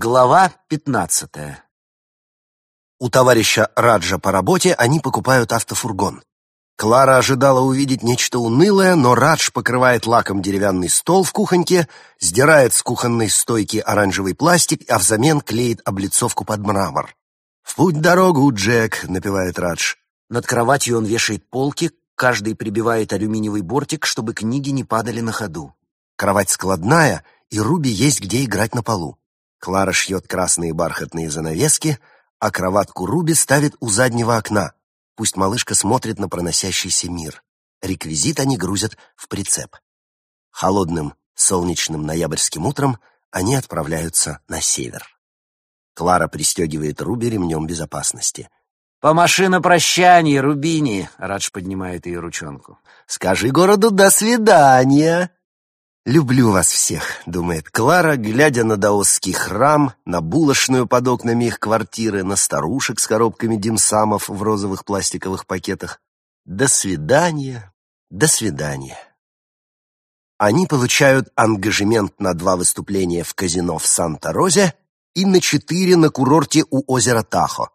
Глава пятнадцатая У товарища Раджа по работе они покупают автофургон. Клара ожидала увидеть нечто унылое, но Радж покрывает лаком деревянный стол в кухоньке, сдирает с кухонной стойки оранжевый пластик, а взамен клеит облицовку под мрамор. «В путь дорогу, Джек», — напевает Радж. Над кроватью он вешает полки, каждый прибивает алюминиевый бортик, чтобы книги не падали на ходу. Кровать складная, и Руби есть где играть на полу. Клара шьет красные бархатные занавески, а кроватку Руби ставит у заднего окна. Пусть малышка смотрит на проносящийся мир. Реквизит они грузят в прицеп. Холодным, солнечным ноябрьским утром они отправляются на север. Клара пристегивает Руби ремнем безопасности. «Помаши на прощание, Рубини!» — Радж поднимает ее ручонку. «Скажи городу «до свидания!» «Люблю вас всех», — думает Клара, глядя на даосский храм, на булочную под окнами их квартиры, на старушек с коробками димсамов в розовых пластиковых пакетах. «До свидания, до свидания». Они получают ангажемент на два выступления в казино в Санта-Розе и на четыре на курорте у озера Тахо.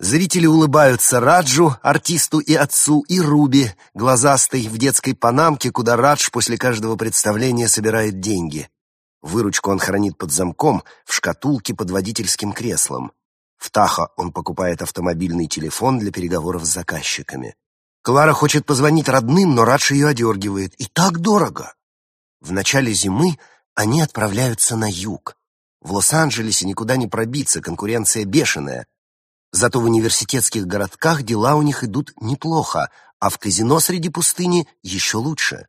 Зрители улыбаются Раджу, артисту и отцу, и Руби, глазастой в детской панамке, куда Радж после каждого представления собирает деньги. Выручку он хранит под замком, в шкатулке под водительским креслом. В Тахо он покупает автомобильный телефон для переговоров с заказчиками. Клара хочет позвонить родным, но Радж ее одергивает. И так дорого. В начале зимы они отправляются на юг. В Лос-Анджелесе никуда не пробиться, конкуренция бешеная. Зато в университетских городках дела у них идут неплохо, а в казино среди пустыни еще лучше.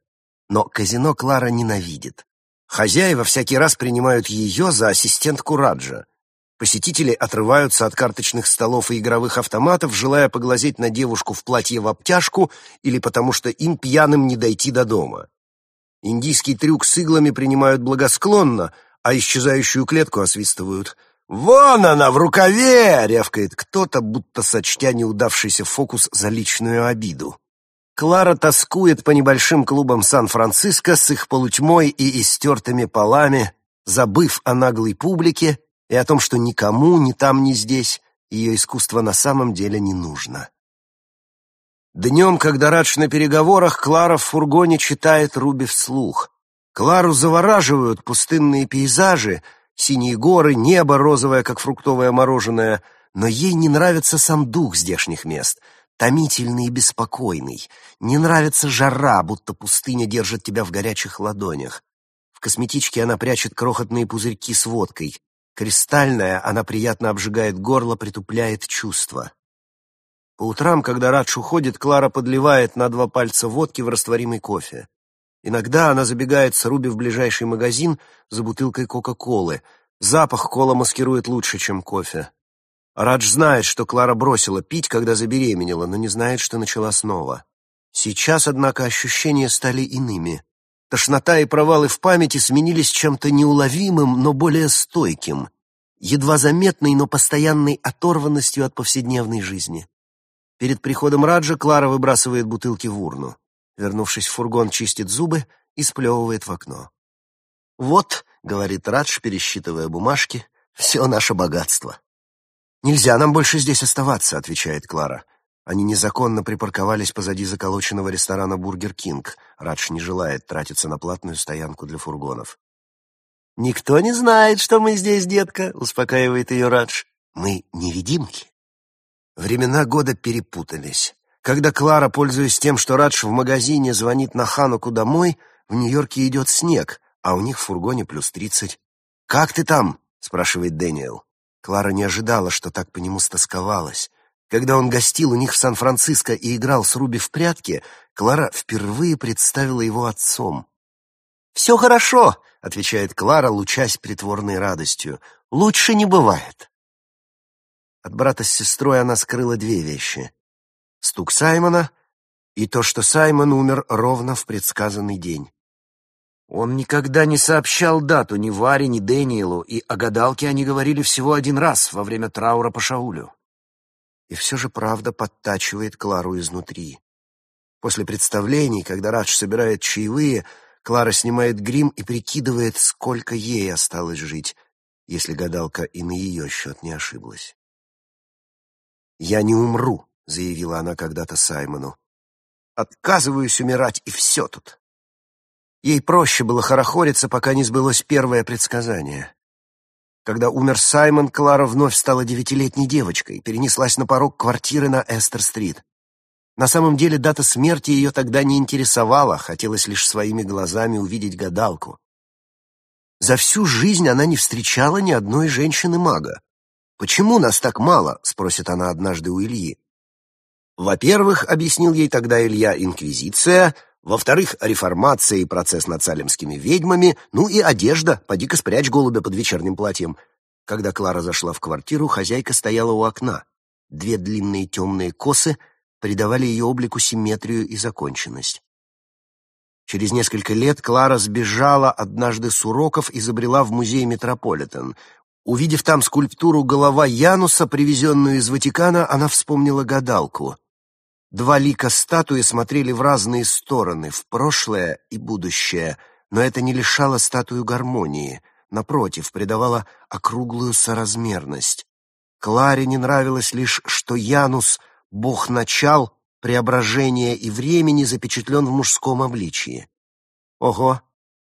Но казино Клара ненавидит. Хозяева всякий раз принимают ее за ассистентку Раджа. Посетители отрываются от карточных столов и игровых автоматов, желая поглазеть на девушку в платье в обтяжку или потому что им пьяным не дойти до дома. Индийский трюк с иглами принимают благосклонно, а исчезающую клетку освистывают – «Вон она, в рукаве!» — рявкает кто-то, будто сочтя неудавшийся фокус за личную обиду. Клара тоскует по небольшим клубам Сан-Франциско с их полутьмой и истертыми полами, забыв о наглой публике и о том, что никому, ни там, ни здесь, ее искусство на самом деле не нужно. Днем, когда Радж на переговорах, Клара в фургоне читает Руби вслух. Клару завораживают пустынные пейзажи — синие горы, небо розовое, как фруктовое мороженое, но ей не нравится сам дух здешних мест, томительный и беспокойный. Не нравится жара, будто пустыня держит тебя в горячих ладонях. В косметичке она прячет крохотные пузырьки с водкой. Кристальная, она приятно обжигает горло, притупляет чувства. По утрам, когда Радж уходит, Клара подливает на два пальца водки в растворимый кофе. Иногда она забегает с Руби в ближайший магазин за бутылкой Кока-Колы. Запах кола маскирует лучше, чем кофе. Радж знает, что Клара бросила пить, когда забеременела, но не знает, что начала снова. Сейчас, однако, ощущения стали иными. Тошнота и провалы в памяти сменились чем-то неуловимым, но более стойким, едва заметной, но постоянной оторванностью от повседневной жизни. Перед приходом Раджа Клара выбрасывает бутылки в урну. Вернувшись в фургон, чистит зубы и сплевывает в окно. «Вот», — говорит Радж, пересчитывая бумажки, — «все наше богатство». «Нельзя нам больше здесь оставаться», — отвечает Клара. Они незаконно припарковались позади заколоченного ресторана «Бургер Кинг». Радж не желает тратиться на платную стоянку для фургонов. «Никто не знает, что мы здесь, детка», — успокаивает ее Радж. «Мы невидимки». Времена года перепутались. Когда Клара, пользуясь тем, что Радж в магазине звонит на Хануку домой, в Нью-Йорке идет снег, а у них в фургоне плюс тридцать. «Как ты там?» — спрашивает Дэниел. Клара не ожидала, что так по нему стосковалась. Когда он гостил у них в Сан-Франциско и играл с Руби в прятки, Клара впервые представила его отцом. «Все хорошо», — отвечает Клара, лучась притворной радостью. «Лучше не бывает». От брата с сестрой она скрыла две вещи стук Саймона и то, что Саймон умер ровно в предсказанный день. Он никогда не сообщал дату ни Варе, ни Дэниелу, и о гадалке они говорили всего один раз во время траура по Шаулю. И все же правда подтачивает Клару изнутри. После представлений, когда Радж собирает чаевые, Клара снимает грим и прикидывает, сколько ей осталось жить. если гадалка и на ее счет не ошиблась. «Я не умру», — заявила она когда-то Саймону. «Отказываюсь умирать, и все тут». Ей проще было хорохориться, пока не сбылось первое предсказание. Когда умер Саймон, Клара вновь стала девятилетней девочкой, перенеслась на порог квартиры на Эстер-стрит. На самом деле дата смерти ее тогда не интересовала, хотелось лишь своими глазами увидеть гадалку. За всю жизнь она не встречала ни одной женщины-мага. «Почему нас так мало?» — спросит она однажды у Ильи. «Во-первых, — объяснил ей тогда Илья, — инквизиция, во-вторых, реформация и процесс над салемскими ведьмами, ну и одежда, поди-ка спрячь голубя под вечерним платьем». Когда Клара зашла в квартиру, хозяйка стояла у окна. Две длинные темные косы придавали ее облику симметрию и законченность. Через несколько лет Клара сбежала однажды с уроков и забрела в музей Метрополитен. Увидев там скульптуру голова Януса, привезенную из Ватикана, она вспомнила гадалку. Два лика статуи смотрели в разные стороны, в прошлое и будущее, но это не лишало статую гармонии, напротив, придавало округлую соразмерность. Кларе не нравилось лишь, что Янус, бог начал, преображения и времени запечатлен в мужском обличии. Ого!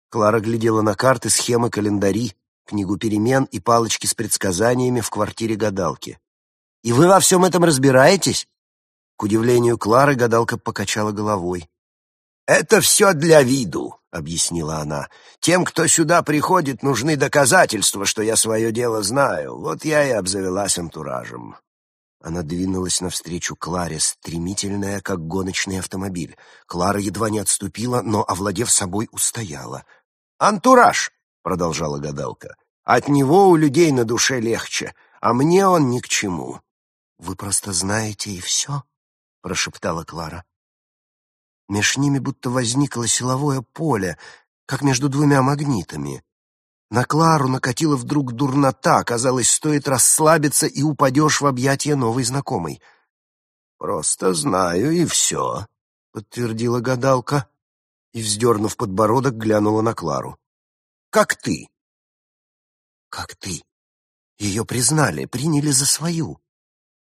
Клара глядела на карты, схемы, календари, книгу перемен и палочки с предсказаниями в квартире гадалки. «И вы во всем этом разбираетесь?» К удивлению Клары гадалка покачала головой. «Это все для виду», — объяснила она. «Тем, кто сюда приходит, нужны доказательства, что я свое дело знаю. Вот я и обзавелась антуражем». Она двинулась навстречу Кларе, стремительная, как гоночный автомобиль. Клара едва не отступила, но, овладев собой, устояла. «Антураж!» — продолжала гадалка. «От него у людей на душе легче, а мне он ни к чему». «Вы просто знаете и все?» — прошептала Клара. Меж ними будто возникло силовое поле, как между двумя магнитами. На Клару накатила вдруг дурнота, казалось, стоит расслабиться и упадешь в объятия новой знакомой. «Просто знаю, и все», — подтвердила гадалка и, вздернув подбородок, глянула на Клару. «Как ты?» «Как ты?» Ее признали, приняли за свою.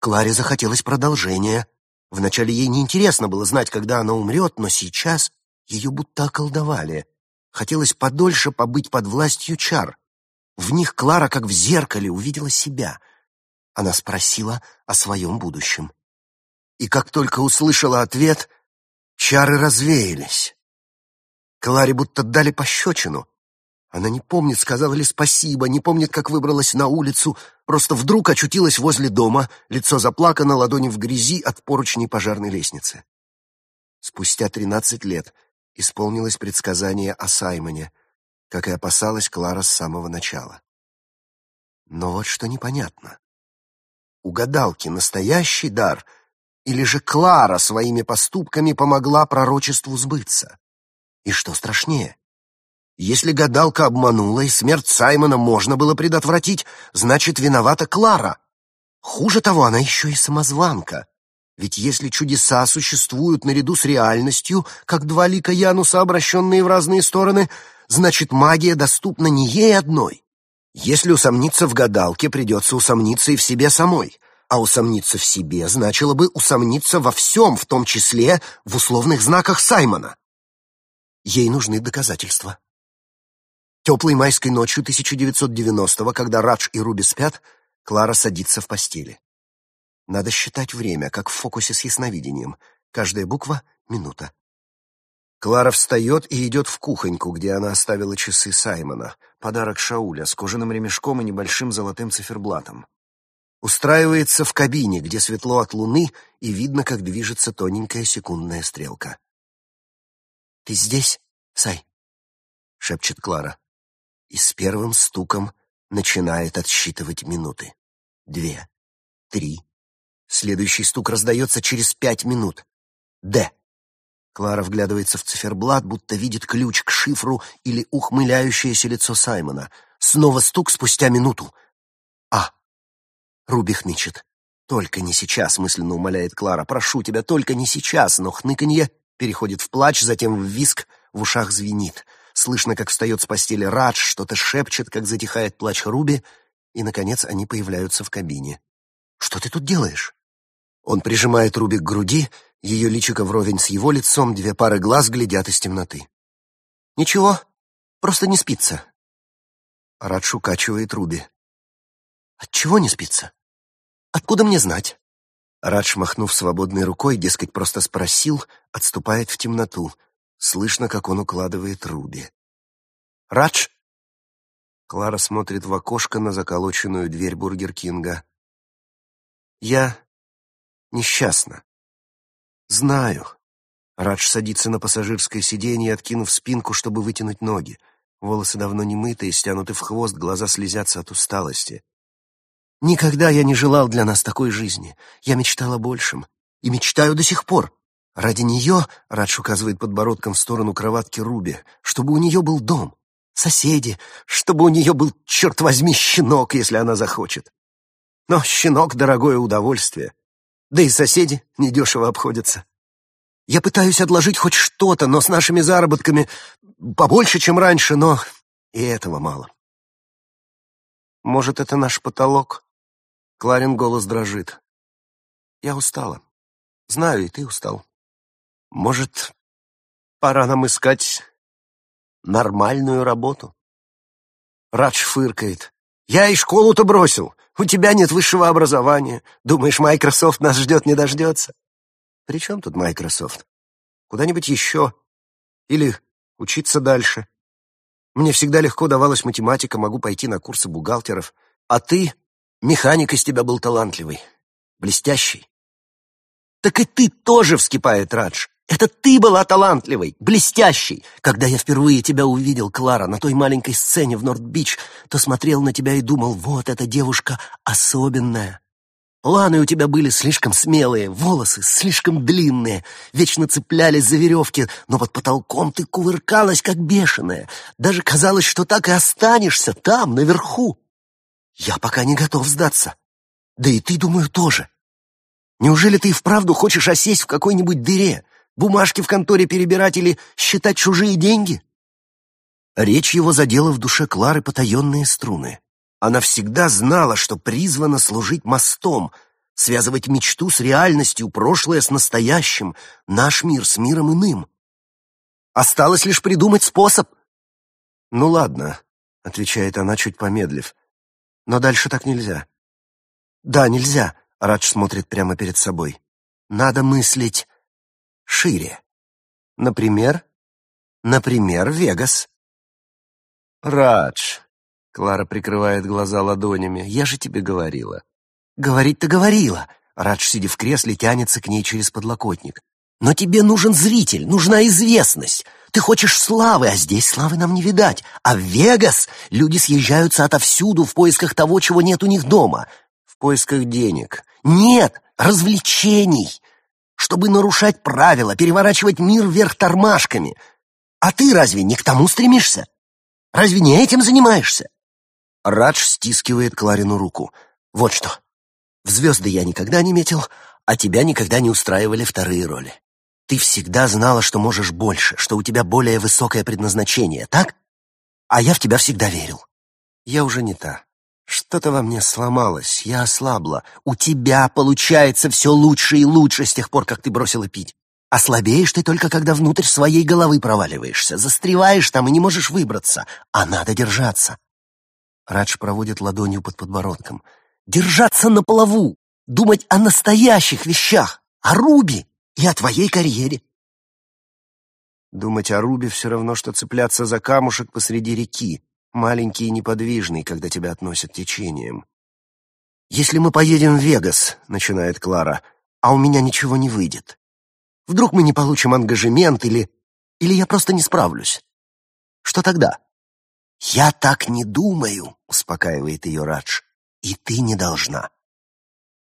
Кларе захотелось продолжения. Вначале ей неинтересно было знать, когда она умрет, но сейчас ее будто околдовали. Хотелось подольше побыть под властью чар. В них Клара, как в зеркале, увидела себя. Она спросила о своем будущем. И как только услышала ответ, чары развеялись. Кларе будто дали пощечину. Она не помнит, сказала ли спасибо, не помнит, как выбралась на улицу, просто вдруг очутилась возле дома, лицо заплакано, ладони в грязи от поручней пожарной лестницы. Спустя тринадцать лет исполнилось предсказание о Саймоне, как и опасалась Клара с самого начала. Но вот что непонятно. У гадалки настоящий дар, или же Клара своими поступками помогла пророчеству сбыться? И что страшнее? Если гадалка обманула и смерть Саймона можно было предотвратить, значит, виновата Клара. Хуже того, она еще и самозванка. Ведь если чудеса существуют наряду с реальностью, как два лика Януса, обращенные в разные стороны, значит, магия доступна не ей одной. Если усомниться в гадалке, придется усомниться и в себе самой. А усомниться в себе значило бы усомниться во всем, в том числе в условных знаках Саймона. Ей нужны доказательства. Теплой майской ночью 1990-го, когда Радж и Руби спят, Клара садится в постели. Надо считать время, как в фокусе с ясновидением. Каждая буква — минута. Клара встает и идет в кухоньку, где она оставила часы Саймона, подарок Шауля с кожаным ремешком и небольшим золотым циферблатом. Устраивается в кабине, где светло от луны и видно, как движется тоненькая секундная стрелка. «Ты здесь, Сай?» — шепчет Клара. И с первым стуком начинает отсчитывать минуты. Две, три, Следующий стук раздается через пять минут. «Д». Клара вглядывается в циферблат, будто видит ключ к шифру или ухмыляющееся лицо Саймона. Снова стук спустя минуту. «А». Руби хнычет. «Только не сейчас», — мысленно умоляет Клара. «Прошу тебя, только не сейчас». Но хныканье переходит в плач, затем в виск, в ушах звенит. Слышно, как встает с постели Радж, что-то шепчет, как затихает плач Руби, и, наконец, они появляются в кабине. «Что ты тут делаешь?» Он прижимает Руби к груди, ее личико вровень с его лицом, две пары глаз глядят из темноты. «Ничего, просто не спится». Радж укачивает Руби. «Отчего не спится? Откуда мне знать?» Радж, махнув свободной рукой, дескать, просто спросил, отступает в темноту. Слышно, как он укладывает Руби. «Радж!» Клара смотрит в окошко на заколоченную дверь Бургер Кинга. «Я несчастна. Знаю». Радж садится на пассажирское сиденье, откинув спинку, чтобы вытянуть ноги. Волосы давно не мытые, стянуты в хвост, глаза слезятся от усталости. Никогда я не желал для нас такой жизни. Я мечтал о большем. И мечтаю до сих пор. Ради нее, Радж указывает подбородком в сторону кроватки Руби, чтобы у нее был дом, соседи, чтобы у нее был, черт возьми, щенок, если она захочет. Но щенок — дорогое удовольствие. Да и соседи недешево обходятся. Я пытаюсь отложить хоть что-то, но с нашими заработками побольше, чем раньше, но и этого мало. Может, это наш потолок? Кларин голос дрожит. Я устала. Знаю, и ты устал. Может, пора нам искать нормальную работу? Радж фыркает. Я и школу-то бросил. У тебя нет высшего образования. Думаешь, Microsoft нас ждет, не дождется? При чем тут Microsoft? Куда-нибудь еще. Или учиться дальше. Мне всегда легко давалась математика, могу пойти на курсы бухгалтеров. А ты Механик из тебя был талантливый, блестящий. Так и ты тоже, вскипает Радж. Это ты была талантливой, блестящей. Когда я впервые тебя увидел, Клара, на той маленькой сцене в Норт-Бич, то смотрел на тебя и думал, вот эта девушка особенная. Планы у тебя были слишком смелые, волосы слишком длинные, вечно цеплялись за веревки, но под потолком ты кувыркалась, как бешеная. Даже казалось, что так и останешься там, наверху. Я пока не готов сдаться. Да и ты, думаю, тоже. Неужели ты и вправду хочешь осесть в какой-нибудь дыре, бумажки в конторе перебирать или считать чужие деньги? Речь его задела в душе Клары потаенные струны. Она всегда знала, что призвана служить мостом, связывать мечту с реальностью, прошлое с настоящим, наш мир с миром иным. Осталось лишь придумать способ. «Ну ладно», — отвечает она, чуть помедлив. Но дальше так нельзя. Да, нельзя. Радж смотрит прямо перед собой. Надо мыслить шире. Например? Например, Вегас. Радж. Клара прикрывает глаза ладонями. Я же тебе говорила. Говорить-то говорила. Радж, сидя в кресле, тянется к ней через подлокотник. Но тебе нужен зритель, нужна известность. Ты хочешь славы, а здесь славы нам не видать. А в Вегас люди съезжаются отовсюду в поисках того, чего нет у них дома. В поисках денег. Нет, развлечений. Чтобы нарушать правила, переворачивать мир вверх тормашками. А ты разве не к тому стремишься? Разве не этим занимаешься? Радж стискивает Кларину руку. Вот что. В звезды я никогда не метил, а тебя никогда не устраивали вторые роли. Ты всегда знала, что можешь больше, что у тебя более высокое предназначение, так? А я в тебя всегда верил. Я уже не та. Что-то во мне сломалось, я ослабла. У тебя получается все лучше и лучше с тех пор, как ты бросила пить. Ослабеешь ты только, когда внутрь своей головы проваливаешься, застреваешь там и не можешь выбраться. А надо держаться. Радж проводит ладонью под подбородком. Держаться на плаву, думать о настоящих вещах, о Руби и о твоей карьере. Думать о Рубе все равно, что цепляться за камушек посреди реки, маленький и неподвижный, когда тебя относят течением. «Если мы поедем в Вегас», — начинает Клара, — «а у меня ничего не выйдет. Вдруг мы не получим ангажемент или... или я просто не справлюсь. Что тогда?» «Я так не думаю», — успокаивает ее Радж, — «и ты не должна».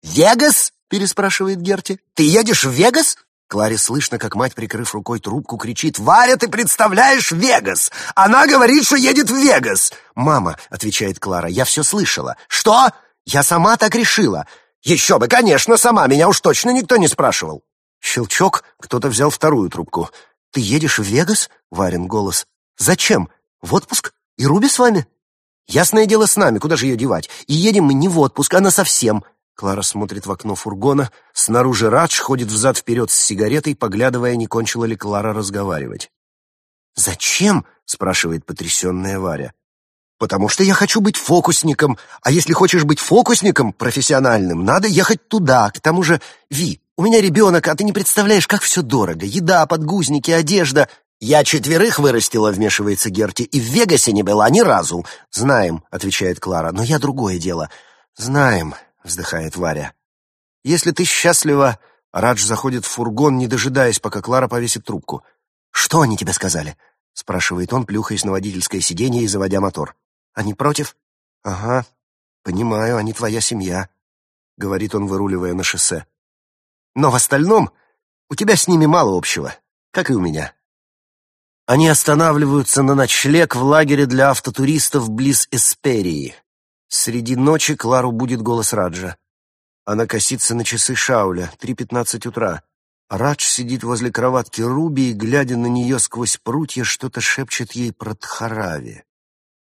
«Вегас?» — переспрашивает Герти. «Ты едешь в Вегас?» Кларе слышно, как мать, прикрыв рукой трубку, кричит «Варя, ты представляешь Вегас! Она говорит, что едет в Вегас!» «Мама», — отвечает Клара, — «я все слышала». «Что? Я сама так решила». «Еще бы, конечно, сама, меня уж точно никто не спрашивал». Щелчок, кто-то взял вторую трубку. «Ты едешь в Вегас?» — Варин голос. Зачем? В отпуск? И Руби с вами? Ясное дело с нами, куда же ее девать? И едем мы не в отпуск, а на совсем. Клара смотрит в окно фургона. Снаружи Радж ходит взад-вперед с сигаретой, поглядывая, не кончила ли Клара разговаривать. «Зачем?» — спрашивает потрясенная Варя. «Потому что я хочу быть фокусником. А если хочешь быть фокусником профессиональным, надо ехать туда. К тому же, Ви, у меня ребенок, а ты не представляешь, как все дорого. Еда, подгузники, одежда. Я четверых вырастила, вмешивается Герти, и в Вегасе не была ни разу. Знаем, отвечает Клара, но я другое дело. Знаем, вздыхает Варя. Если ты счастлива... Радж заходит в фургон, не дожидаясь, пока Клара повесит трубку. «Что они тебе сказали?» — спрашивает он, плюхаясь на водительское сиденье и заводя мотор. «Они против?» «Ага, понимаю, они твоя семья», — говорит он, выруливая на шоссе. «Но в остальном у тебя с ними мало общего, как и у меня». Они останавливаются на ночлег в лагере для автотуристов близ Эсперии. Среди ночи Клару будет голос Раджа. Она косится на часы Шауля, 3.15 утра. Радж сидит возле кроватки Руби и, глядя на нее сквозь прутья, что-то шепчет ей про Тхарави.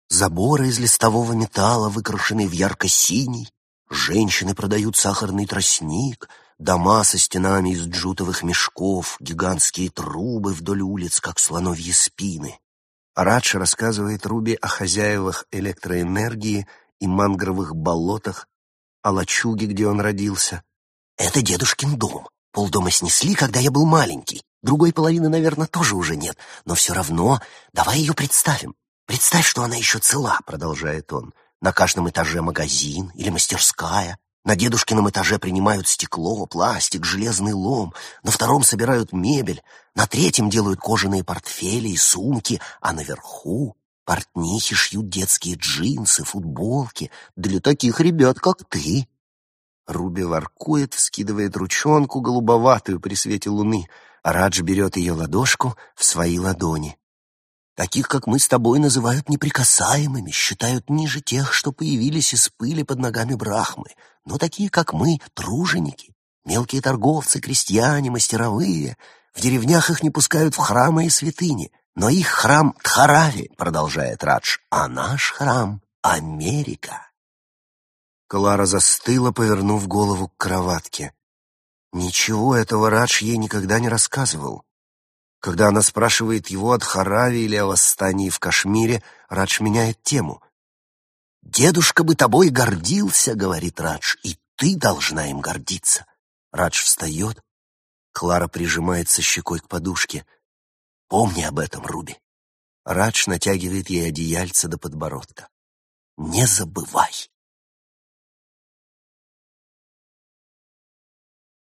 Заборы из листового металла, выкрашенные в ярко-синий. Женщины продают сахарный тростник — Дома со стенами из джутовых мешков, гигантские трубы вдоль улиц, как слоновьи спины. Радж рассказывает Руби о хозяевах электроэнергии и мангровых болотах, о лачуге, где он родился. «Это дедушкин дом. Полдома снесли, когда я был маленький. Другой половины, наверное, тоже уже нет. Но все равно давай ее представим. Представь, что она еще цела», — продолжает он. «На каждом этаже магазин или мастерская, на дедушкином этаже принимают стекло, пластик, железный лом, на втором собирают мебель, на третьем делают кожаные портфели и сумки, а наверху портнихи шьют детские джинсы, футболки для таких ребят, как ты. Руби воркует, вскидывает ручонку голубоватую при свете луны, а Радж берет ее ладошку в свои ладони. Таких, как мы с тобой, называют неприкасаемыми, считают ниже тех, что появились из пыли под ногами Брахмы — но такие, как мы, труженики, мелкие торговцы, крестьяне, мастеровые. В деревнях их не пускают в храмы и святыни, но их храм Тхарави, продолжает Радж, а наш храм — Америка. Клара застыла, повернув голову к кроватке. Ничего этого Радж ей никогда не рассказывал. Когда она спрашивает его о Дхараве или о восстании в Кашмире, Радж меняет тему. «Дедушка бы тобой гордился», — говорит Радж, — «и ты должна им гордиться». Радж встает. Клара прижимается щекой к подушке. «Помни об этом, Руби». Радж натягивает ей одеяльце до подбородка. «Не забывай».